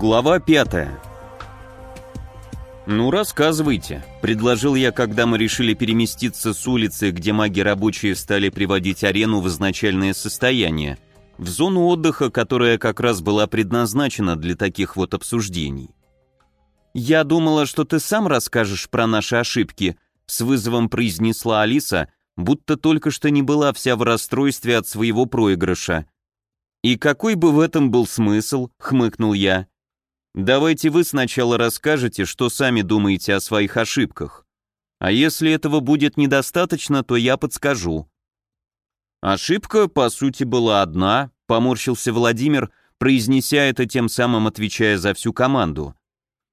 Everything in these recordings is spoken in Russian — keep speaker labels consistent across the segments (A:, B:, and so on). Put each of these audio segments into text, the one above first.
A: Глава пятая. «Ну, рассказывайте», — предложил я, когда мы решили переместиться с улицы, где маги рабочие стали приводить арену в изначальное состояние, в зону отдыха, которая как раз была предназначена для таких вот обсуждений. «Я думала, что ты сам расскажешь про наши ошибки», — с вызовом произнесла Алиса, будто только что не была вся в расстройстве от своего проигрыша. «И какой бы в этом был смысл?» — хмыкнул я. Давайте вы сначала расскажете, что сами думаете о своих ошибках. А если этого будет недостаточно, то я подскажу. Ошибка, по сути, была одна, поморщился Владимир, произнеся это тем самым отвечая за всю команду.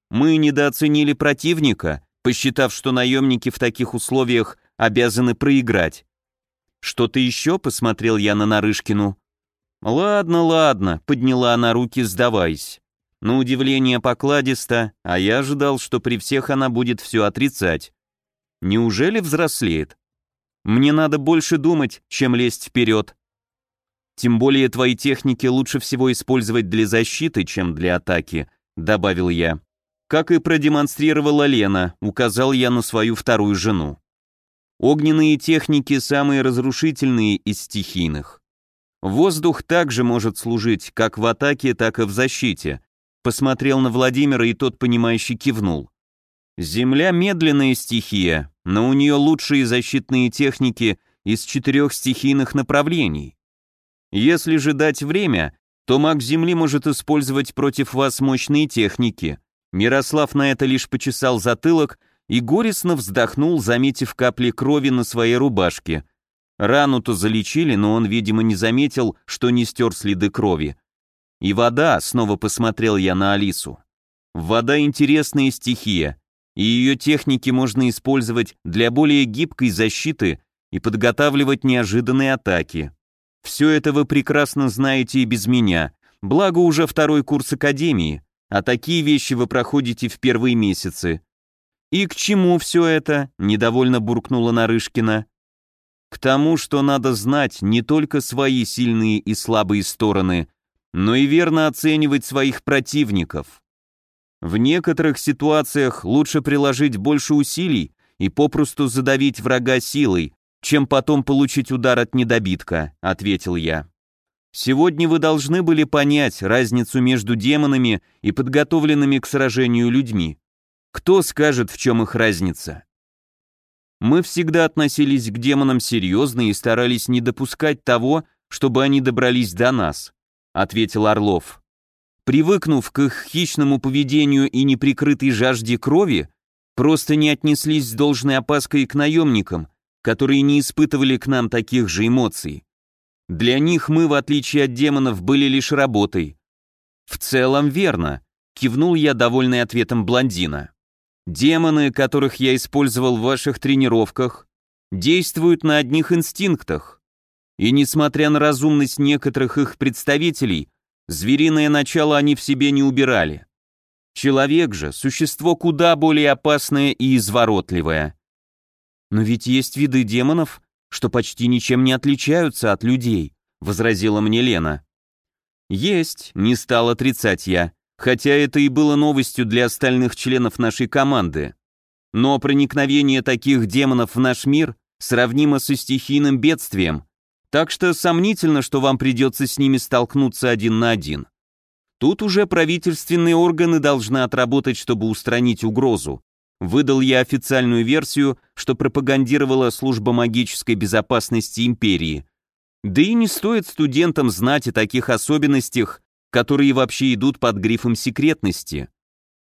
A: Мы недооценили противника, посчитав, что наемники в таких условиях обязаны проиграть. Что-то еще, посмотрел я на Нарышкину. Ладно, ладно, подняла она руки, сдаваясь. На удивление покладисто, а я ожидал, что при всех она будет все отрицать. Неужели взрослеет? Мне надо больше думать, чем лезть вперед. Тем более твои техники лучше всего использовать для защиты, чем для атаки, добавил я. Как и продемонстрировала Лена, указал я на свою вторую жену. Огненные техники самые разрушительные из стихийных. Воздух также может служить как в атаке, так и в защите, посмотрел на Владимира, и тот, понимающе кивнул. Земля — медленная стихия, но у нее лучшие защитные техники из четырех стихийных направлений. Если же дать время, то маг Земли может использовать против вас мощные техники. Мирослав на это лишь почесал затылок и горестно вздохнул, заметив капли крови на своей рубашке. Рану-то залечили, но он, видимо, не заметил, что не стер следы крови. И вода, снова посмотрел я на Алису. Вода интересная стихия, и ее техники можно использовать для более гибкой защиты и подготавливать неожиданные атаки. Все это вы прекрасно знаете и без меня, благо уже второй курс Академии, а такие вещи вы проходите в первые месяцы. «И к чему все это?» – недовольно буркнула Нарышкина. «К тому, что надо знать не только свои сильные и слабые стороны, но и верно оценивать своих противников. В некоторых ситуациях лучше приложить больше усилий и попросту задавить врага силой, чем потом получить удар от недобитка, ответил я. Сегодня вы должны были понять разницу между демонами и подготовленными к сражению людьми. Кто скажет, в чем их разница? Мы всегда относились к демонам серьезно и старались не допускать того, чтобы они добрались до нас ответил Орлов. Привыкнув к их хищному поведению и неприкрытой жажде крови, просто не отнеслись с должной опаской к наемникам, которые не испытывали к нам таких же эмоций. Для них мы, в отличие от демонов, были лишь работой. В целом верно, кивнул я, довольный ответом блондина. Демоны, которых я использовал в ваших тренировках, действуют на одних инстинктах. И несмотря на разумность некоторых их представителей, звериное начало они в себе не убирали. Человек же – существо куда более опасное и изворотливое. «Но ведь есть виды демонов, что почти ничем не отличаются от людей», – возразила мне Лена. «Есть», – не стал отрицать я, хотя это и было новостью для остальных членов нашей команды. Но проникновение таких демонов в наш мир сравнимо со стихийным бедствием, так что сомнительно, что вам придется с ними столкнуться один на один. Тут уже правительственные органы должны отработать, чтобы устранить угрозу. Выдал я официальную версию, что пропагандировала служба магической безопасности империи. Да и не стоит студентам знать о таких особенностях, которые вообще идут под грифом секретности.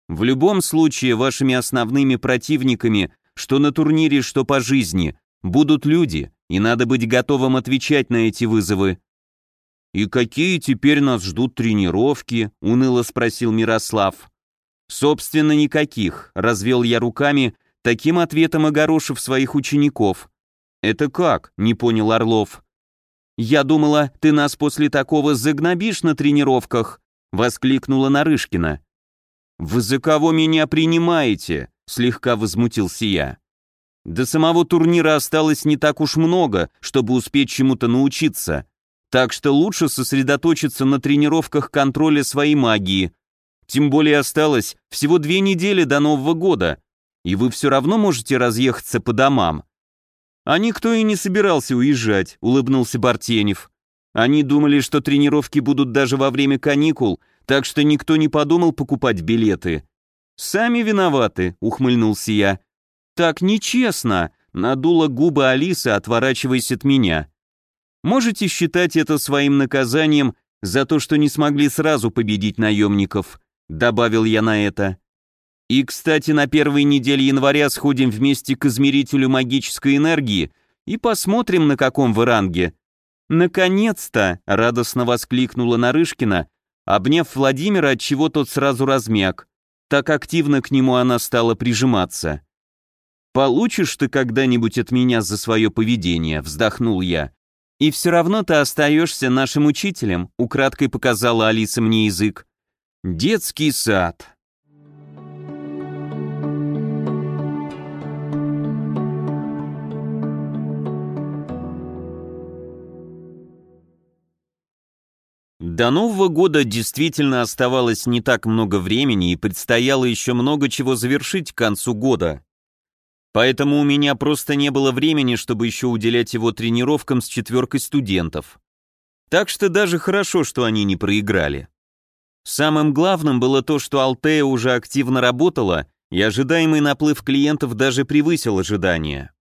A: В любом случае, вашими основными противниками, что на турнире, что по жизни, будут люди, и надо быть готовым отвечать на эти вызовы. «И какие теперь нас ждут тренировки?» — уныло спросил Мирослав. «Собственно, никаких», — развел я руками, таким ответом огорошив своих учеников. «Это как?» — не понял Орлов. «Я думала, ты нас после такого загнобишь на тренировках», — воскликнула Нарышкина. «Вы за кого меня принимаете?» — слегка возмутился я. До самого турнира осталось не так уж много, чтобы успеть чему-то научиться, так что лучше сосредоточиться на тренировках контроля своей магии. Тем более осталось всего две недели до Нового года, и вы все равно можете разъехаться по домам». «А никто и не собирался уезжать», — улыбнулся Бартенев. «Они думали, что тренировки будут даже во время каникул, так что никто не подумал покупать билеты». «Сами виноваты», — ухмыльнулся я. «Так нечестно», — надула губы Алисы, отворачиваясь от меня. «Можете считать это своим наказанием за то, что не смогли сразу победить наемников», — добавил я на это. «И, кстати, на первой неделе января сходим вместе к измерителю магической энергии и посмотрим, на каком вы ранге». «Наконец-то!» — радостно воскликнула Нарышкина, обняв Владимира, от чего тот сразу размяк. Так активно к нему она стала прижиматься. «Получишь ты когда-нибудь от меня за свое поведение», — вздохнул я. «И все равно ты остаешься нашим учителем», — украдкой показала Алиса мне язык. «Детский сад». До Нового года действительно оставалось не так много времени и предстояло еще много чего завершить к концу года. Поэтому у меня просто не было времени, чтобы еще уделять его тренировкам с четверкой студентов. Так что даже хорошо, что они не проиграли. Самым главным было то, что Алтея уже активно работала, и ожидаемый наплыв клиентов даже превысил ожидания.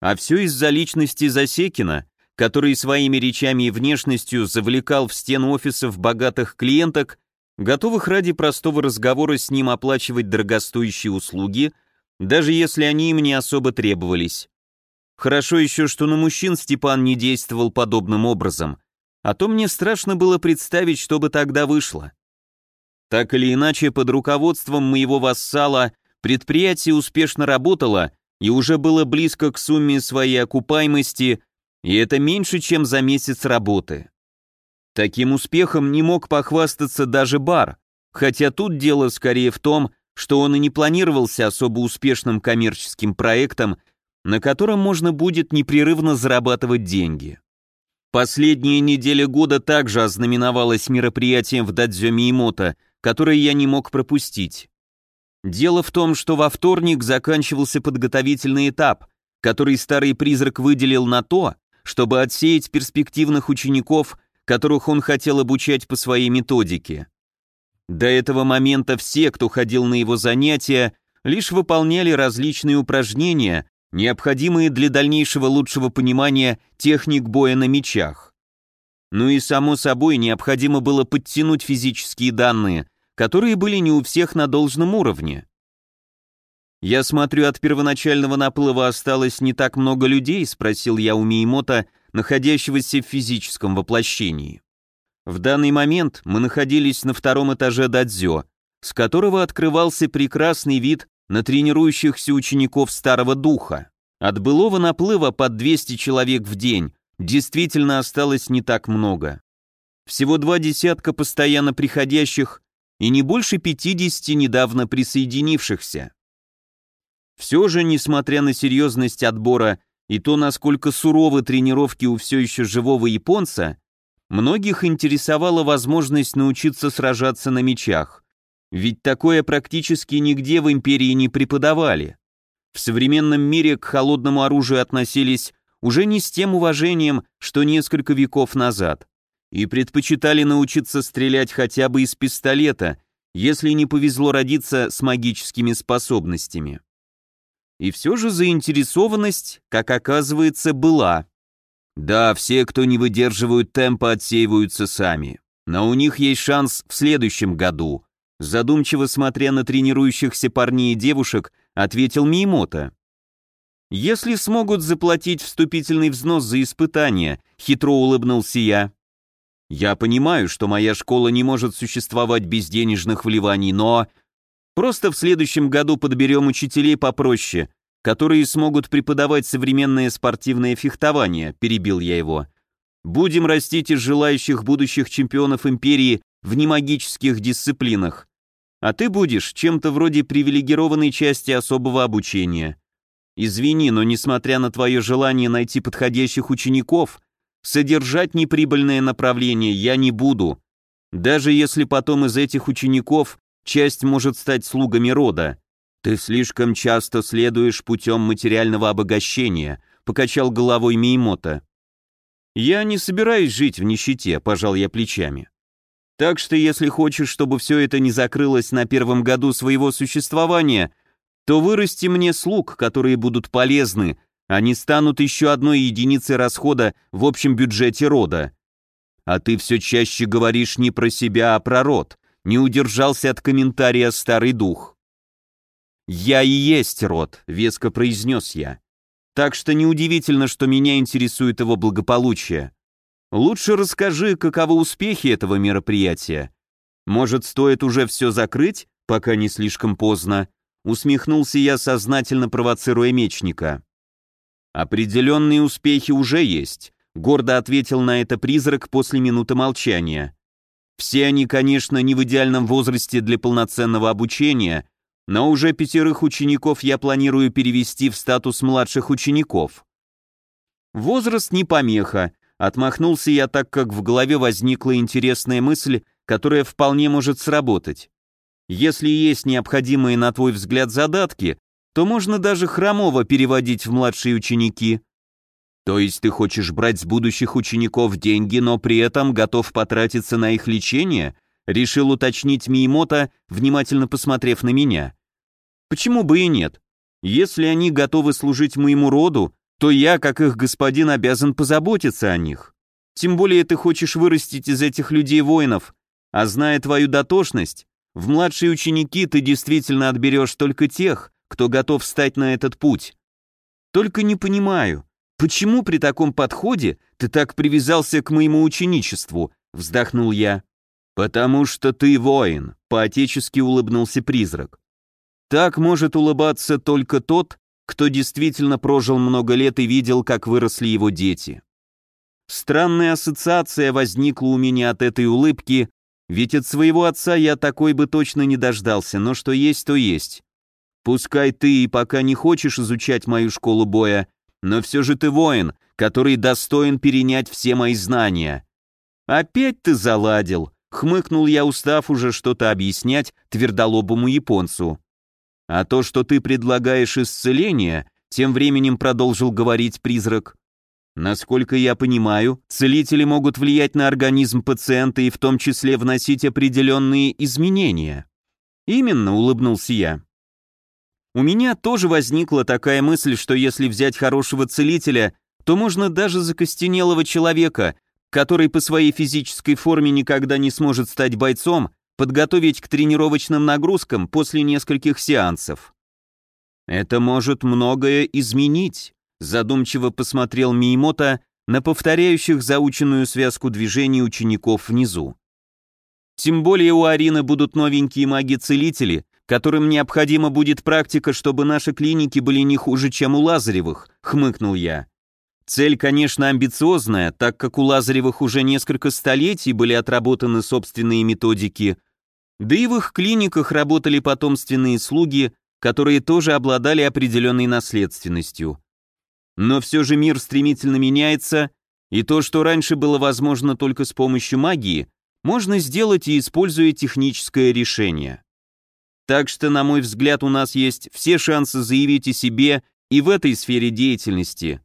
A: А все из-за личности Засекина, который своими речами и внешностью завлекал в стену офисов богатых клиенток, готовых ради простого разговора с ним оплачивать дорогостоящие услуги – даже если они им не особо требовались. Хорошо еще, что на мужчин Степан не действовал подобным образом, а то мне страшно было представить, что бы тогда вышло. Так или иначе, под руководством моего вассала предприятие успешно работало и уже было близко к сумме своей окупаемости, и это меньше, чем за месяц работы. Таким успехом не мог похвастаться даже бар, хотя тут дело скорее в том, что он и не планировался особо успешным коммерческим проектом, на котором можно будет непрерывно зарабатывать деньги. Последняя неделя года также ознаменовалась мероприятием в Дадзё Миемото, которое я не мог пропустить. Дело в том, что во вторник заканчивался подготовительный этап, который старый призрак выделил на то, чтобы отсеять перспективных учеников, которых он хотел обучать по своей методике. До этого момента все, кто ходил на его занятия, лишь выполняли различные упражнения, необходимые для дальнейшего лучшего понимания техник боя на мечах. Ну и само собой необходимо было подтянуть физические данные, которые были не у всех на должном уровне. «Я смотрю, от первоначального наплыва осталось не так много людей?» — спросил я у Миемота, находящегося в физическом воплощении. В данный момент мы находились на втором этаже дадзё, с которого открывался прекрасный вид на тренирующихся учеников Старого Духа. От былого наплыва под 200 человек в день действительно осталось не так много. Всего два десятка постоянно приходящих и не больше 50 недавно присоединившихся. Все же, несмотря на серьезность отбора и то, насколько суровы тренировки у все еще живого японца, Многих интересовала возможность научиться сражаться на мечах, ведь такое практически нигде в империи не преподавали. В современном мире к холодному оружию относились уже не с тем уважением, что несколько веков назад, и предпочитали научиться стрелять хотя бы из пистолета, если не повезло родиться с магическими способностями. И все же заинтересованность, как оказывается, была. Да, все, кто не выдерживают темпа, отсеиваются сами. Но у них есть шанс в следующем году. Задумчиво смотря на тренирующихся парней и девушек, ответил Миемота. «Если смогут заплатить вступительный взнос за испытание», — хитро улыбнулся я. «Я понимаю, что моя школа не может существовать без денежных вливаний, но...» «Просто в следующем году подберем учителей попроще, которые смогут преподавать современное спортивное фехтование», — перебил я его. «Будем растить из желающих будущих чемпионов империи в немагических дисциплинах. А ты будешь чем-то вроде привилегированной части особого обучения. Извини, но несмотря на твое желание найти подходящих учеников, содержать неприбыльное направление я не буду. Даже если потом из этих учеников часть может стать слугами рода. Ты слишком часто следуешь путем материального обогащения, покачал головой Миемота. Я не собираюсь жить в нищете, пожал я плечами. Так что если хочешь, чтобы все это не закрылось на первом году своего существования, то вырасти мне слуг, которые будут полезны, они станут еще одной единицей расхода в общем бюджете рода. А ты все чаще говоришь не про себя, а про род. Не удержался от комментария старый дух. «Я и есть род», — веско произнес я. «Так что неудивительно, что меня интересует его благополучие. Лучше расскажи, каковы успехи этого мероприятия. Может, стоит уже все закрыть, пока не слишком поздно?» Усмехнулся я, сознательно провоцируя мечника. «Определенные успехи уже есть», — гордо ответил на это призрак после минуты молчания. «Все они, конечно, не в идеальном возрасте для полноценного обучения, но уже пятерых учеников я планирую перевести в статус младших учеников». «Возраст не помеха», — отмахнулся я так, как в голове возникла интересная мысль, которая вполне может сработать. Если есть необходимые, на твой взгляд, задатки, то можно даже хромого переводить в младшие ученики. То есть ты хочешь брать с будущих учеников деньги, но при этом готов потратиться на их лечение? Решил уточнить Миемота, внимательно посмотрев на меня. Почему бы и нет? Если они готовы служить моему роду, то я, как их господин, обязан позаботиться о них. Тем более ты хочешь вырастить из этих людей воинов, а зная твою дотошность, в младшие ученики ты действительно отберешь только тех, кто готов встать на этот путь. Только не понимаю, почему при таком подходе ты так привязался к моему ученичеству, вздохнул я. Потому что ты воин, поотечески улыбнулся призрак. Так может улыбаться только тот, кто действительно прожил много лет и видел, как выросли его дети. Странная ассоциация возникла у меня от этой улыбки, ведь от своего отца я такой бы точно не дождался, но что есть, то есть. Пускай ты и пока не хочешь изучать мою школу боя, но все же ты воин, который достоин перенять все мои знания. Опять ты заладил, хмыкнул я, устав уже что-то объяснять твердолобому японцу. А то, что ты предлагаешь исцеление, тем временем продолжил говорить призрак. Насколько я понимаю, целители могут влиять на организм пациента и в том числе вносить определенные изменения. Именно, улыбнулся я. У меня тоже возникла такая мысль, что если взять хорошего целителя, то можно даже закостенелого человека, который по своей физической форме никогда не сможет стать бойцом, подготовить к тренировочным нагрузкам после нескольких сеансов. Это может многое изменить, задумчиво посмотрел Миемота на повторяющих заученную связку движений учеников внизу. Тем более у Арины будут новенькие маги-целители, которым необходима будет практика, чтобы наши клиники были не хуже, чем у Лазаревых», — хмыкнул я. Цель, конечно, амбициозная, так как у Лазаревых уже несколько столетий были отработаны собственные методики, да и в их клиниках работали потомственные слуги, которые тоже обладали определенной наследственностью. Но все же мир стремительно меняется, и то, что раньше было возможно только с помощью магии, можно сделать и используя техническое решение. Так что, на мой взгляд, у нас есть все шансы заявить о себе и в этой сфере деятельности.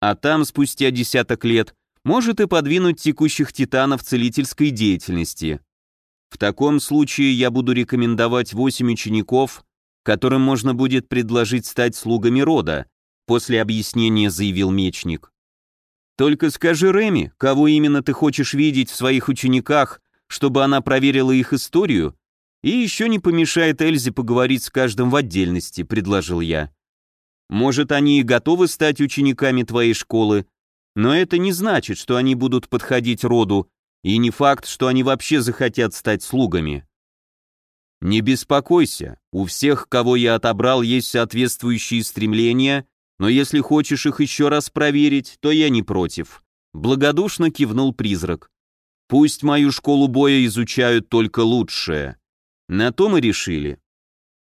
A: А там, спустя десяток лет, может и подвинуть текущих титанов целительской деятельности. В таком случае я буду рекомендовать 8 учеников, которым можно будет предложить стать слугами рода, после объяснения заявил мечник. Только скажи Реми, кого именно ты хочешь видеть в своих учениках, чтобы она проверила их историю и еще не помешает Эльзе поговорить с каждым в отдельности, предложил я. Может, они и готовы стать учениками твоей школы, но это не значит, что они будут подходить роду, и не факт, что они вообще захотят стать слугами. Не беспокойся, у всех, кого я отобрал, есть соответствующие стремления, но если хочешь их еще раз проверить, то я не против. Благодушно кивнул призрак. Пусть мою школу боя изучают только лучшее. На то мы решили.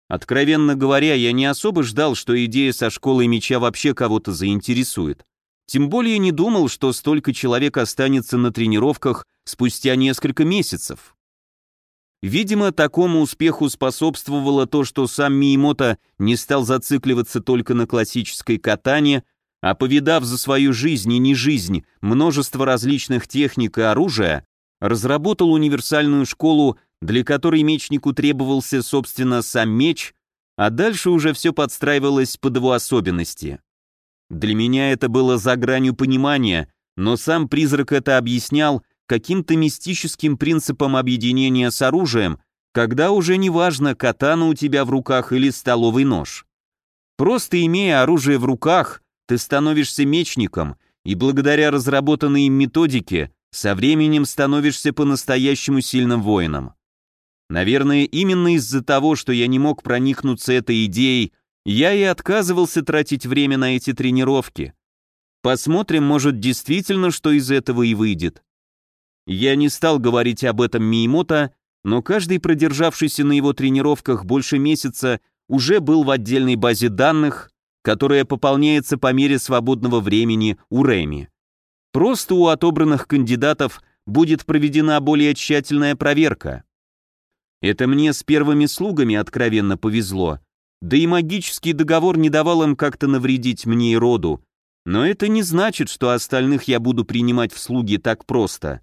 A: Откровенно говоря, я не особо ждал, что идея со школой меча вообще кого-то заинтересует. Тем более не думал, что столько человек останется на тренировках спустя несколько месяцев. Видимо, такому успеху способствовало то, что сам Миемото не стал зацикливаться только на классической катане, а повидав за свою жизнь и не жизнь множество различных техник и оружия, разработал универсальную школу, для которой мечнику требовался, собственно, сам меч, а дальше уже все подстраивалось под его особенности. Для меня это было за гранью понимания, но сам призрак это объяснял каким-то мистическим принципом объединения с оружием, когда уже не важно, катана у тебя в руках или столовый нож. Просто имея оружие в руках, ты становишься мечником, и благодаря разработанной им методике со временем становишься по-настоящему сильным воином. Наверное, именно из-за того, что я не мог проникнуться этой идеей, я и отказывался тратить время на эти тренировки. Посмотрим, может, действительно, что из этого и выйдет. Я не стал говорить об этом Миемото, но каждый продержавшийся на его тренировках больше месяца уже был в отдельной базе данных, которая пополняется по мере свободного времени у Реми. Просто у отобранных кандидатов будет проведена более тщательная проверка. Это мне с первыми слугами откровенно повезло, да и магический договор не давал им как-то навредить мне и роду, но это не значит, что остальных я буду принимать в слуги так просто.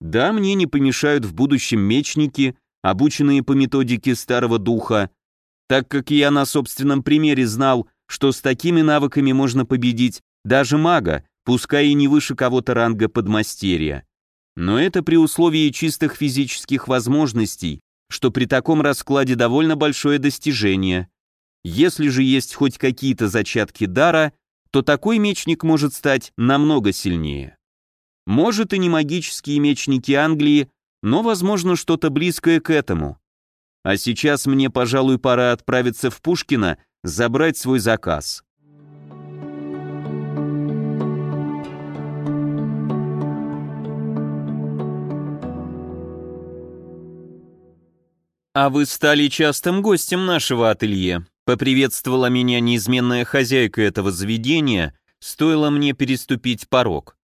A: Да, мне не помешают в будущем мечники, обученные по методике старого духа, так как я на собственном примере знал, что с такими навыками можно победить даже мага, пускай и не выше кого-то ранга подмастерья. Но это при условии чистых физических возможностей, что при таком раскладе довольно большое достижение. Если же есть хоть какие-то зачатки дара, то такой мечник может стать намного сильнее. Может и не магические мечники Англии, но, возможно, что-то близкое к этому. А сейчас мне, пожалуй, пора отправиться в Пушкино, забрать свой заказ. «А вы стали частым гостем нашего ателье», — поприветствовала меня неизменная хозяйка этого заведения, стоило мне переступить порог.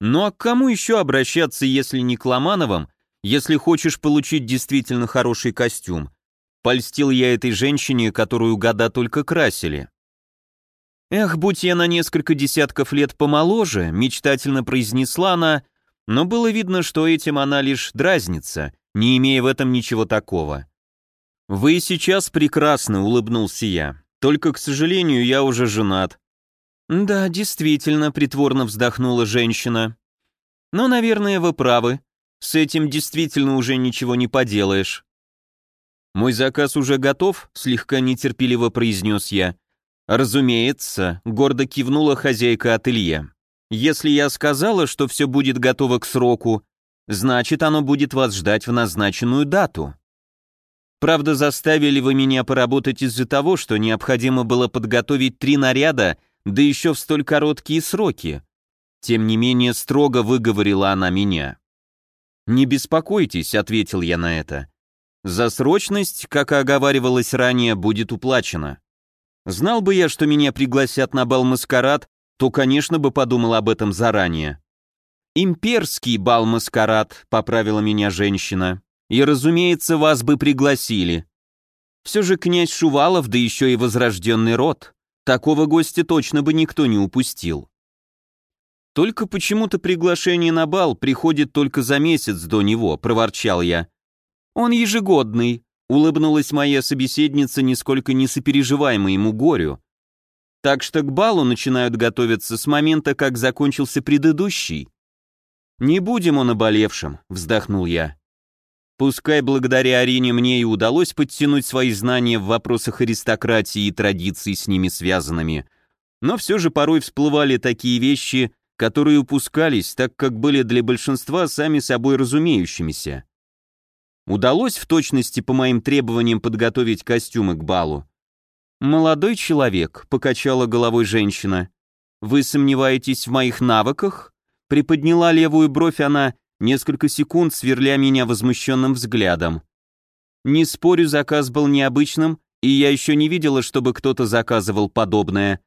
A: Ну а к кому еще обращаться, если не к Ломановым, если хочешь получить действительно хороший костюм? Польстил я этой женщине, которую года только красили. Эх, будь я на несколько десятков лет помоложе, мечтательно произнесла она, но было видно, что этим она лишь дразнится, не имея в этом ничего такого. «Вы сейчас прекрасно», — улыбнулся я. «Только, к сожалению, я уже женат. «Да, действительно», — притворно вздохнула женщина. «Но, наверное, вы правы. С этим действительно уже ничего не поделаешь». «Мой заказ уже готов?» — слегка нетерпеливо произнес я. «Разумеется», — гордо кивнула хозяйка ателье. «Если я сказала, что все будет готово к сроку, значит, оно будет вас ждать в назначенную дату». Правда, заставили вы меня поработать из-за того, что необходимо было подготовить три наряда да еще в столь короткие сроки. Тем не менее, строго выговорила она меня. «Не беспокойтесь», — ответил я на это. «За срочность, как и оговаривалось ранее, будет уплачено. Знал бы я, что меня пригласят на бал-маскарад, то, конечно, бы подумал об этом заранее». «Имперский бал-маскарад», — поправила меня женщина. «И, разумеется, вас бы пригласили. Все же князь Шувалов, да еще и возрожденный род. Такого гостя точно бы никто не упустил. Только почему-то приглашение на бал приходит только за месяц до него, проворчал я. Он ежегодный, улыбнулась моя собеседница, нисколько не сопереживая моему горю. Так что к балу начинают готовиться с момента, как закончился предыдущий. Не будем о наболевшем, вздохнул я. Пускай благодаря Арине мне и удалось подтянуть свои знания в вопросах аристократии и традиций с ними связанными, но все же порой всплывали такие вещи, которые упускались, так как были для большинства сами собой разумеющимися. Удалось в точности по моим требованиям подготовить костюмы к балу. «Молодой человек», — покачала головой женщина, — «вы сомневаетесь в моих навыках?» Приподняла левую бровь она, несколько секунд сверля меня возмущенным взглядом. Не спорю, заказ был необычным, и я еще не видела, чтобы кто-то заказывал подобное.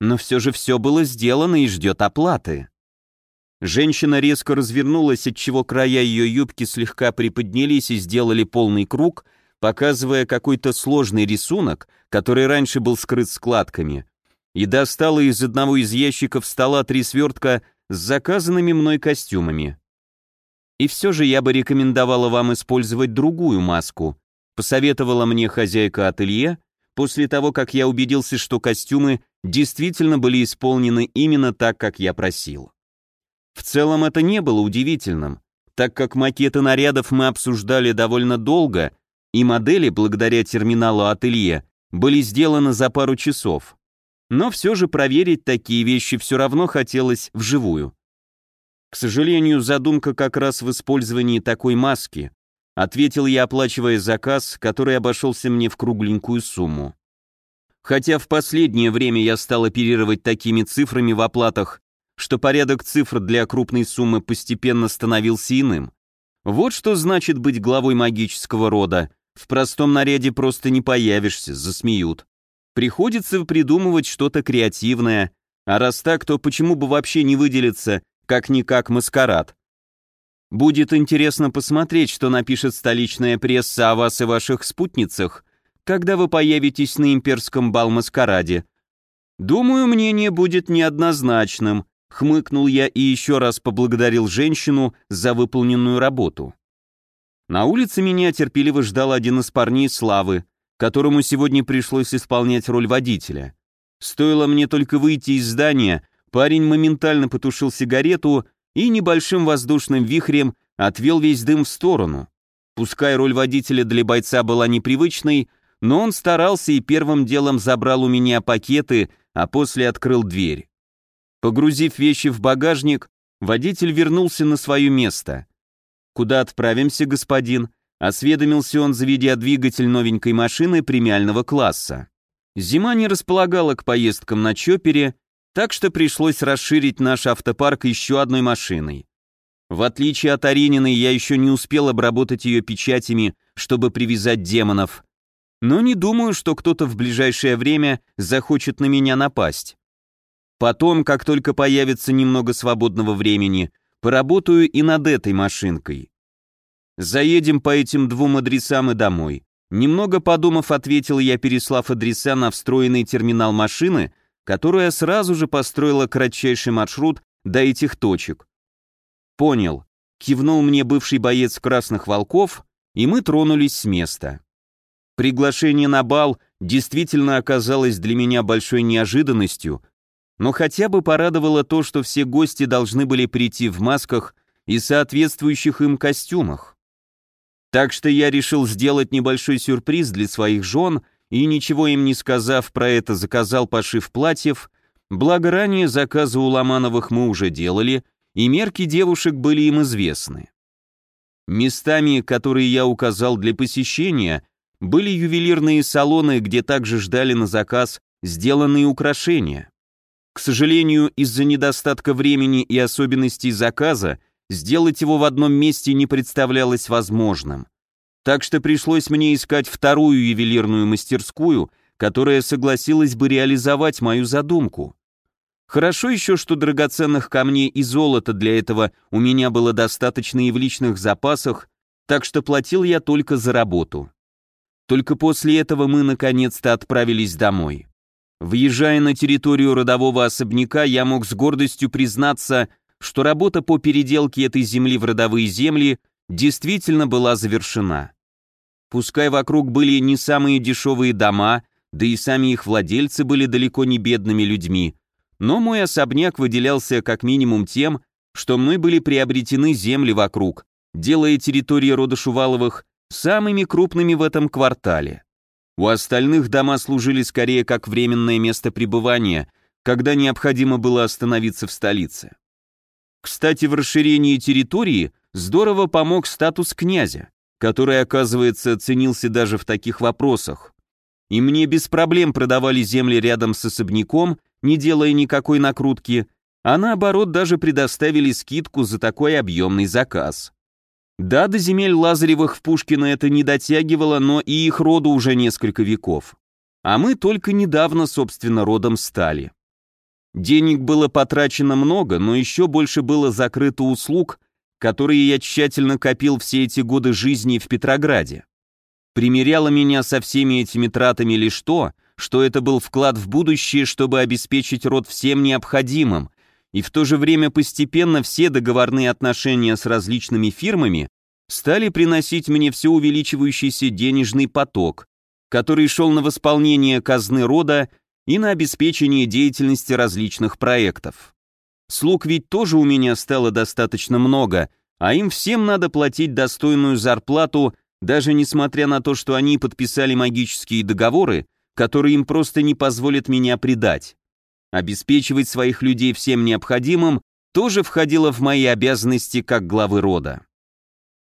A: Но все же все было сделано и ждет оплаты. Женщина резко развернулась, отчего края ее юбки слегка приподнялись и сделали полный круг, показывая какой-то сложный рисунок, который раньше был скрыт складками, и достала из одного из ящиков стола три свертка с заказанными мной костюмами. И все же я бы рекомендовала вам использовать другую маску, посоветовала мне хозяйка ателье, после того, как я убедился, что костюмы действительно были исполнены именно так, как я просил. В целом это не было удивительным, так как макеты нарядов мы обсуждали довольно долго, и модели, благодаря терминалу ателье, были сделаны за пару часов. Но все же проверить такие вещи все равно хотелось вживую. К сожалению, задумка как раз в использовании такой маски, ответил я, оплачивая заказ, который обошелся мне в кругленькую сумму. Хотя в последнее время я стал оперировать такими цифрами в оплатах, что порядок цифр для крупной суммы постепенно становился иным. Вот что значит быть главой магического рода. В простом наряде просто не появишься, засмеют. Приходится придумывать что-то креативное, а раз так, то почему бы вообще не выделиться, как-никак маскарад? Будет интересно посмотреть, что напишет столичная пресса о вас и ваших спутницах, когда вы появитесь на имперском бал-маскараде. Думаю, мнение будет неоднозначным, Хмыкнул я и еще раз поблагодарил женщину за выполненную работу. На улице меня терпеливо ждал один из парней Славы, которому сегодня пришлось исполнять роль водителя. Стоило мне только выйти из здания, парень моментально потушил сигарету и небольшим воздушным вихрем отвел весь дым в сторону. Пускай роль водителя для бойца была непривычной, но он старался и первым делом забрал у меня пакеты, а после открыл дверь. Погрузив вещи в багажник, водитель вернулся на свое место. «Куда отправимся, господин?» — осведомился он, заведя двигатель новенькой машины премиального класса. Зима не располагала к поездкам на чопере, так что пришлось расширить наш автопарк еще одной машиной. В отличие от Арениной, я еще не успел обработать ее печатями, чтобы привязать демонов. Но не думаю, что кто-то в ближайшее время захочет на меня напасть. Потом, как только появится немного свободного времени, поработаю и над этой машинкой. Заедем по этим двум адресам и домой. Немного подумав, ответил я, переслав адреса на встроенный терминал машины, которая сразу же построила кратчайший маршрут до этих точек. Понял. Кивнул мне бывший боец красных волков, и мы тронулись с места. Приглашение на бал действительно оказалось для меня большой неожиданностью, но хотя бы порадовало то, что все гости должны были прийти в масках и соответствующих им костюмах. Так что я решил сделать небольшой сюрприз для своих жен и, ничего им не сказав про это, заказал пошив платьев, благо ранее заказы у Ломановых мы уже делали, и мерки девушек были им известны. Местами, которые я указал для посещения, были ювелирные салоны, где также ждали на заказ сделанные украшения. К сожалению, из-за недостатка времени и особенностей заказа сделать его в одном месте не представлялось возможным. Так что пришлось мне искать вторую ювелирную мастерскую, которая согласилась бы реализовать мою задумку. Хорошо еще, что драгоценных камней и золота для этого у меня было достаточно и в личных запасах, так что платил я только за работу. Только после этого мы наконец-то отправились домой. Въезжая на территорию родового особняка, я мог с гордостью признаться, что работа по переделке этой земли в родовые земли действительно была завершена. Пускай вокруг были не самые дешевые дома, да и сами их владельцы были далеко не бедными людьми, но мой особняк выделялся как минимум тем, что мной были приобретены земли вокруг, делая территории рода Шуваловых самыми крупными в этом квартале. У остальных дома служили скорее как временное место пребывания, когда необходимо было остановиться в столице. Кстати, в расширении территории здорово помог статус князя, который, оказывается, ценился даже в таких вопросах. И мне без проблем продавали земли рядом с особняком, не делая никакой накрутки, а наоборот даже предоставили скидку за такой объемный заказ. Да, до земель Лазаревых в Пушкино это не дотягивало, но и их роду уже несколько веков. А мы только недавно, собственно, родом стали. Денег было потрачено много, но еще больше было закрыто услуг, которые я тщательно копил все эти годы жизни в Петрограде. Примеряло меня со всеми этими тратами лишь то, что это был вклад в будущее, чтобы обеспечить род всем необходимым, и в то же время постепенно все договорные отношения с различными фирмами стали приносить мне все увеличивающийся денежный поток, который шел на восполнение казны рода и на обеспечение деятельности различных проектов. Слуг ведь тоже у меня стало достаточно много, а им всем надо платить достойную зарплату, даже несмотря на то, что они подписали магические договоры, которые им просто не позволят меня предать. Обеспечивать своих людей всем необходимым тоже входило в мои обязанности как главы рода.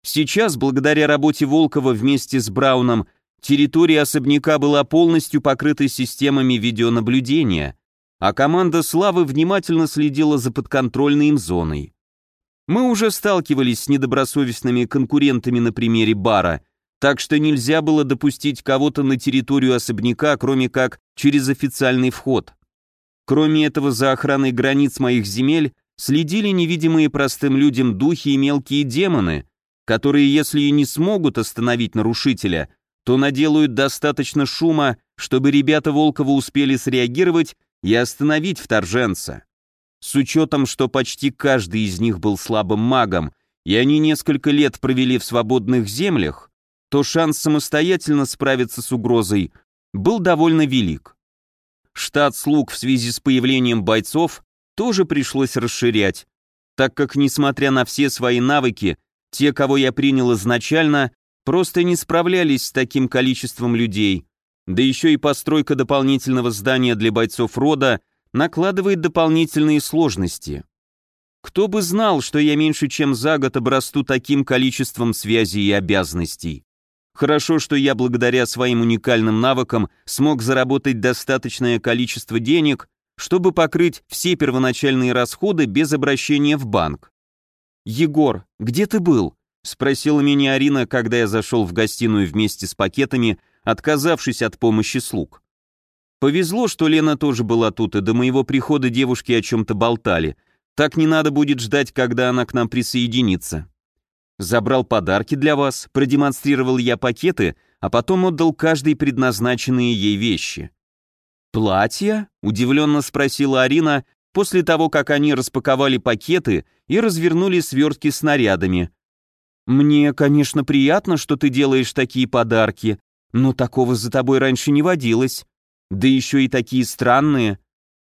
A: Сейчас, благодаря работе Волкова вместе с Брауном, территория особняка была полностью покрыта системами видеонаблюдения, а команда Славы внимательно следила за подконтрольной им зоной. Мы уже сталкивались с недобросовестными конкурентами на примере бара, так что нельзя было допустить кого-то на территорию особняка, кроме как через официальный вход. Кроме этого, за охраной границ моих земель следили невидимые простым людям духи и мелкие демоны, которые, если и не смогут остановить нарушителя, то наделают достаточно шума, чтобы ребята Волкова успели среагировать и остановить вторженца. С учетом, что почти каждый из них был слабым магом, и они несколько лет провели в свободных землях, то шанс самостоятельно справиться с угрозой был довольно велик. Штат слуг в связи с появлением бойцов тоже пришлось расширять, так как, несмотря на все свои навыки, те, кого я принял изначально, просто не справлялись с таким количеством людей, да еще и постройка дополнительного здания для бойцов рода накладывает дополнительные сложности. Кто бы знал, что я меньше чем за год обрасту таким количеством связей и обязанностей. Хорошо, что я благодаря своим уникальным навыкам смог заработать достаточное количество денег, чтобы покрыть все первоначальные расходы без обращения в банк. «Егор, где ты был?» — спросила меня Арина, когда я зашел в гостиную вместе с пакетами, отказавшись от помощи слуг. Повезло, что Лена тоже была тут, и до моего прихода девушки о чем-то болтали. Так не надо будет ждать, когда она к нам присоединится. Забрал подарки для вас, продемонстрировал я пакеты, а потом отдал каждой предназначенные ей вещи. «Платья?» — удивленно спросила Арина, после того, как они распаковали пакеты и развернули свертки с снарядами. «Мне, конечно, приятно, что ты делаешь такие подарки, но такого за тобой раньше не водилось. Да еще и такие странные.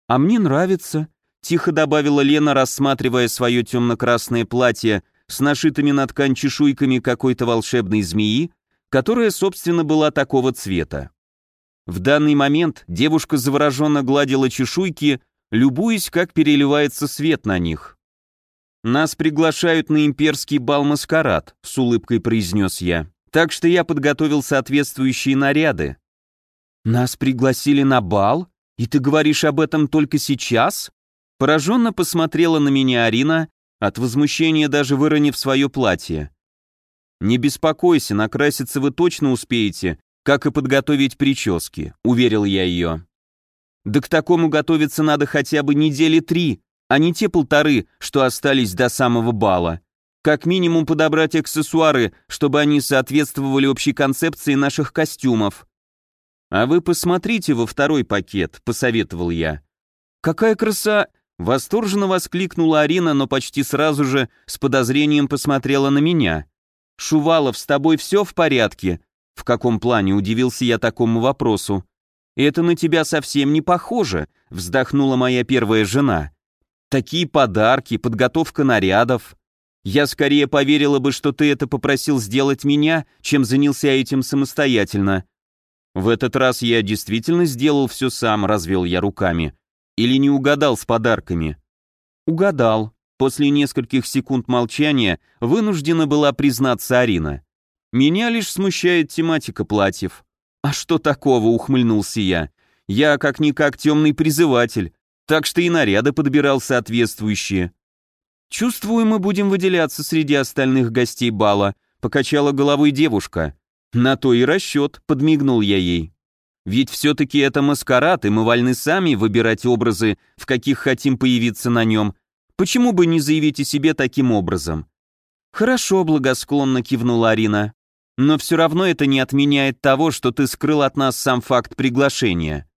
A: А мне нравится», — тихо добавила Лена, рассматривая свое темно-красное платье с нашитыми на ткань чешуйками какой-то волшебной змеи, которая, собственно, была такого цвета. В данный момент девушка завороженно гладила чешуйки, любуясь, как переливается свет на них. «Нас приглашают на имперский бал-маскарад», — с улыбкой произнес я. «Так что я подготовил соответствующие наряды». «Нас пригласили на бал? И ты говоришь об этом только сейчас?» Пораженно посмотрела на меня Арина, от возмущения даже выронив свое платье. «Не беспокойся, накраситься вы точно успеете, как и подготовить прически», — уверил я ее. Да к такому готовиться надо хотя бы недели три, а не те полторы, что остались до самого бала. Как минимум подобрать аксессуары, чтобы они соответствовали общей концепции наших костюмов. А вы посмотрите во второй пакет, посоветовал я. Какая краса! Восторженно воскликнула Арина, но почти сразу же с подозрением посмотрела на меня. «Шувалов, с тобой все в порядке?» В каком плане удивился я такому вопросу? «Это на тебя совсем не похоже», — вздохнула моя первая жена. «Такие подарки, подготовка нарядов. Я скорее поверила бы, что ты это попросил сделать меня, чем занялся этим самостоятельно». В этот раз я действительно сделал все сам, развел я руками. Или не угадал с подарками? Угадал. После нескольких секунд молчания вынуждена была признаться Арина. Меня лишь смущает тематика платьев. «А что такого?» — ухмыльнулся я. «Я как-никак темный призыватель, так что и наряды подбирал соответствующие». «Чувствую, мы будем выделяться среди остальных гостей бала», — покачала головой девушка. «На то и расчет», — подмигнул я ей. Ведь все-таки это маскарад, и мы вольны сами выбирать образы, в каких хотим появиться на нем. Почему бы не заявить о себе таким образом? Хорошо, благосклонно кивнула Арина. Но все равно это не отменяет того, что ты скрыл от нас сам факт приглашения.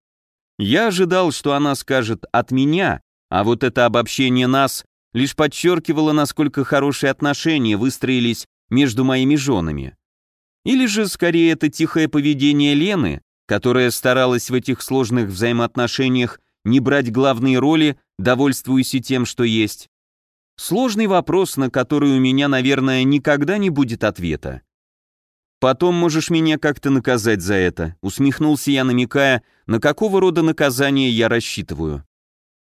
A: Я ожидал, что она скажет «от меня», а вот это обобщение нас лишь подчеркивало, насколько хорошие отношения выстроились между моими женами. Или же, скорее, это тихое поведение Лены, которая старалась в этих сложных взаимоотношениях не брать главные роли, довольствуясь и тем, что есть. Сложный вопрос, на который у меня, наверное, никогда не будет ответа. Потом можешь меня как-то наказать за это, усмехнулся я, намекая, на какого рода наказание я рассчитываю.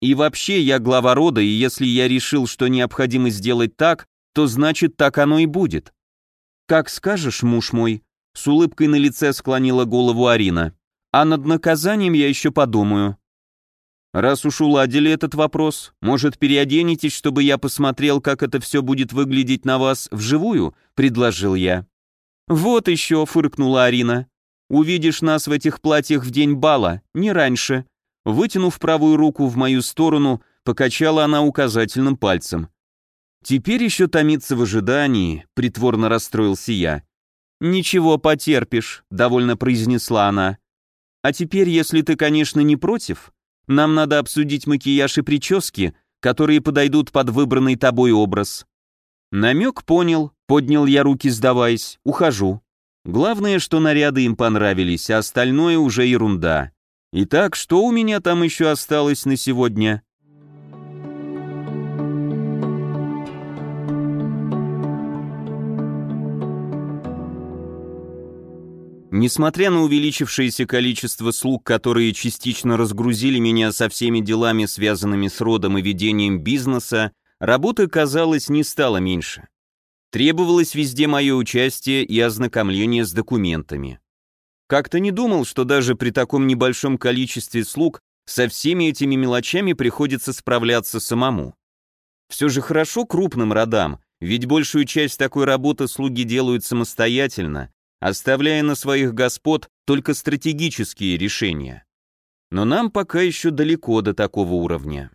A: И вообще, я глава рода, и если я решил, что необходимо сделать так, то значит так оно и будет. Как скажешь, муж мой, с улыбкой на лице склонила голову Арина. А над наказанием я еще подумаю. Раз уж уладили этот вопрос, может, переоденетесь, чтобы я посмотрел, как это все будет выглядеть на вас вживую, предложил я. Вот еще, фыркнула Арина. Увидишь нас в этих платьях в день бала, не раньше. Вытянув правую руку в мою сторону, покачала она указательным пальцем. Теперь еще томиться в ожидании, притворно расстроился я. «Ничего, потерпишь», — довольно произнесла она. «А теперь, если ты, конечно, не против, нам надо обсудить макияж и прически, которые подойдут под выбранный тобой образ». Намек понял, поднял я руки, сдаваясь, ухожу. Главное, что наряды им понравились, а остальное уже ерунда. Итак, что у меня там еще осталось на сегодня? Несмотря на увеличившееся количество слуг, которые частично разгрузили меня со всеми делами, связанными с родом и ведением бизнеса, работы, казалось, не стало меньше. Требовалось везде мое участие и ознакомление с документами. Как-то не думал, что даже при таком небольшом количестве слуг со всеми этими мелочами приходится справляться самому. Все же хорошо крупным родам, ведь большую часть такой работы слуги делают самостоятельно, оставляя на своих господ только стратегические решения. Но нам пока еще далеко до такого уровня.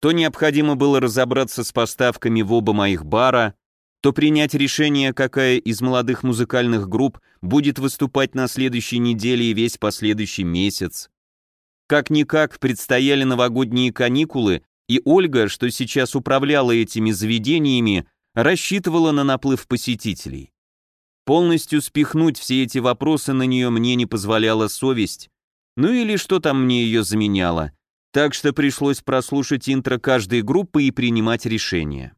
A: То необходимо было разобраться с поставками в оба моих бара, то принять решение, какая из молодых музыкальных групп будет выступать на следующей неделе и весь последующий месяц. Как-никак предстояли новогодние каникулы, и Ольга, что сейчас управляла этими заведениями, рассчитывала на наплыв посетителей. Полностью спихнуть все эти вопросы на нее мне не позволяла совесть, ну или что там мне ее заменяло, так что пришлось прослушать интро каждой группы и принимать решение.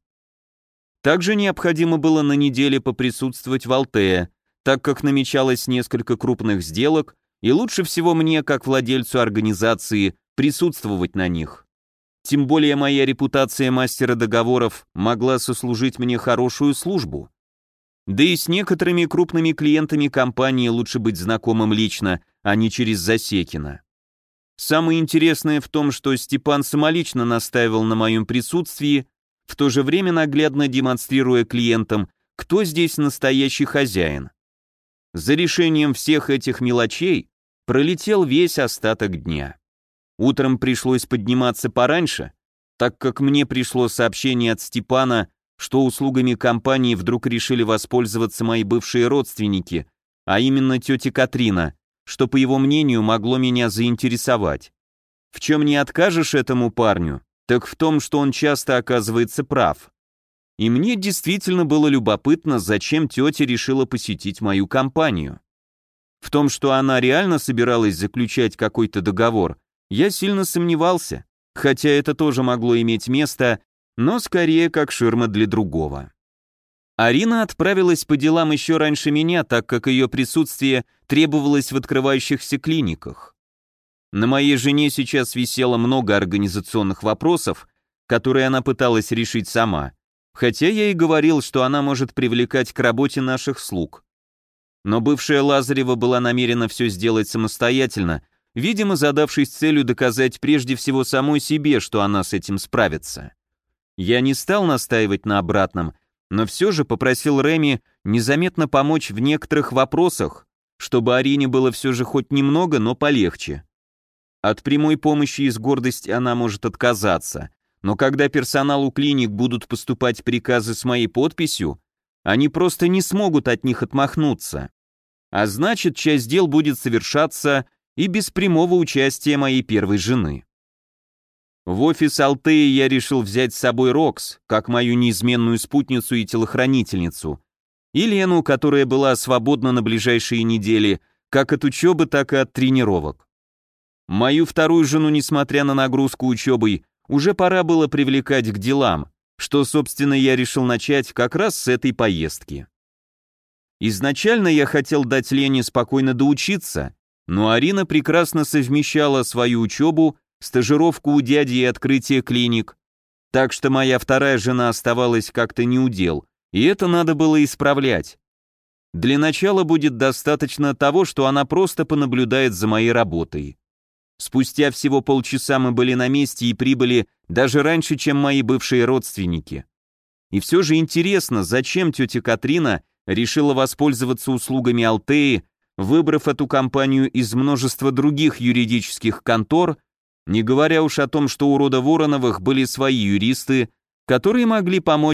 A: Также необходимо было на неделе поприсутствовать в Алтее, так как намечалось несколько крупных сделок, и лучше всего мне, как владельцу организации, присутствовать на них. Тем более моя репутация мастера договоров могла сослужить мне хорошую службу. Да и с некоторыми крупными клиентами компании лучше быть знакомым лично, а не через Засекина. Самое интересное в том, что Степан самолично настаивал на моем присутствии, в то же время наглядно демонстрируя клиентам, кто здесь настоящий хозяин. За решением всех этих мелочей пролетел весь остаток дня. Утром пришлось подниматься пораньше, так как мне пришло сообщение от Степана, что услугами компании вдруг решили воспользоваться мои бывшие родственники, а именно тетя Катрина, что, по его мнению, могло меня заинтересовать. В чем не откажешь этому парню, так в том, что он часто оказывается прав. И мне действительно было любопытно, зачем тетя решила посетить мою компанию. В том, что она реально собиралась заключать какой-то договор, я сильно сомневался, хотя это тоже могло иметь место, но скорее как ширма для другого. Арина отправилась по делам еще раньше меня, так как ее присутствие требовалось в открывающихся клиниках. На моей жене сейчас висело много организационных вопросов, которые она пыталась решить сама, хотя я и говорил, что она может привлекать к работе наших слуг. Но бывшая Лазарева была намерена все сделать самостоятельно, видимо, задавшись целью доказать прежде всего самой себе, что она с этим справится. Я не стал настаивать на обратном, но все же попросил Реми незаметно помочь в некоторых вопросах, чтобы Арине было все же хоть немного, но полегче. От прямой помощи из гордости она может отказаться, но когда персоналу клиник будут поступать приказы с моей подписью, они просто не смогут от них отмахнуться. А значит, часть дел будет совершаться и без прямого участия моей первой жены. В офис Алтеи я решил взять с собой Рокс, как мою неизменную спутницу и телохранительницу, и Лену, которая была свободна на ближайшие недели, как от учебы, так и от тренировок. Мою вторую жену, несмотря на нагрузку учебой, уже пора было привлекать к делам, что, собственно, я решил начать как раз с этой поездки. Изначально я хотел дать Лене спокойно доучиться, но Арина прекрасно совмещала свою учебу, стажировку у дяди и открытие клиник, так что моя вторая жена оставалась как-то неудел, и это надо было исправлять. Для начала будет достаточно того, что она просто понаблюдает за моей работой. Спустя всего полчаса мы были на месте и прибыли даже раньше, чем мои бывшие родственники. И все же интересно, зачем тетя Катрина решила воспользоваться услугами Алтеи, выбрав эту компанию из множества других юридических контор, не говоря уж о том, что у рода Вороновых были свои юристы, которые могли помочь